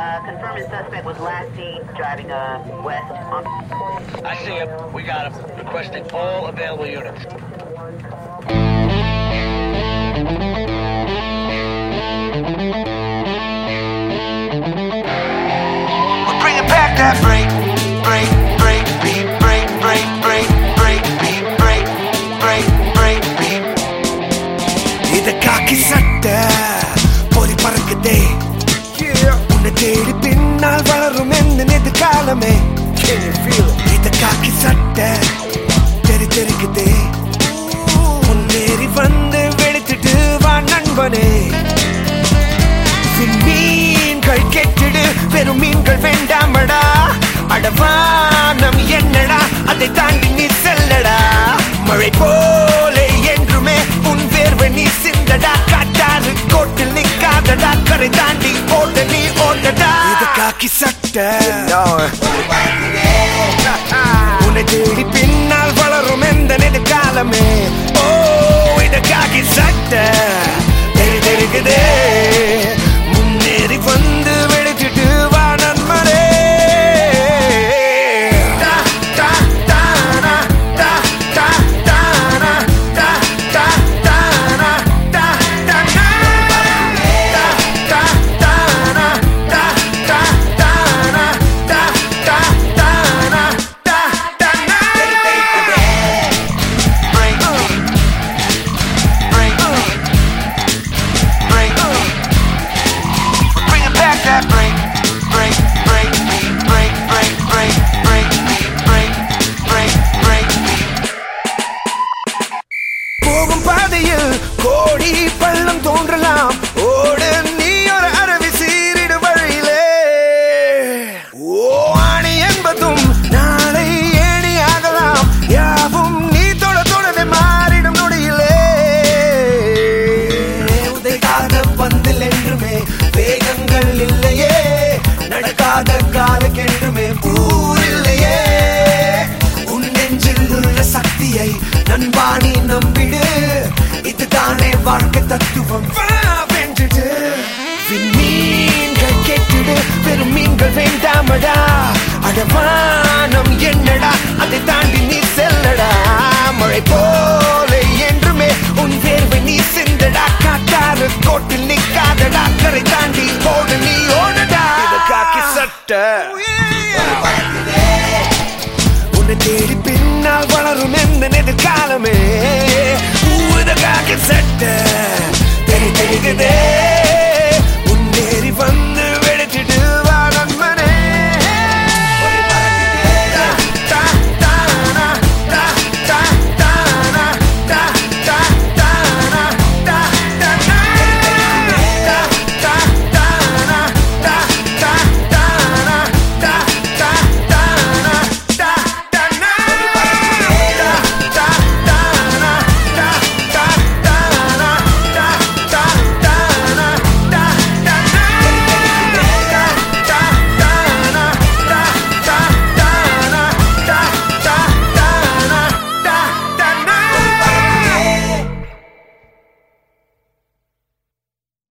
Uh, confirming suspect was last seen driving uh, west on. I see him. We got him. Requesting all available units. We're bringing back that break, break, அதை தாண்டி நீ செல்லடா. மழை போலே என்றுமே உன் வேர்வை நீ சிந்தடா. காட்டாறு கோட்டில் நிக்காதடா கரை தாண்டி ஓட நீ ஓடடா இது காக்கி சட்டை. உன்னை தேடி பின்னால் வளரும் எந்த நெடுக்காலமே நடக்காத பந்தில் என்றுமே வேகங்கள் இல்லையே நடக்காத காலுக்கென்றுமே ஊர் இல்லையே உன் நெஞ்சில் உள்ள சக்தியை நண்பானி நம்பிடு இதுதானே வாழ்க்கை தத்துவம். வென்றுட்டு வென்றுடு. மீன்கள் பெரும் மீன்கள் வேண்டாமடா. அடவானம் காட்டாறு கோட்டில் நிக்காதடா கரை தாண்டி ஓடு நீ ஓடடா. காக்கி சட்டை உன்னை தேடி பின்னால் வளரும் எந்த எதிர்காலமே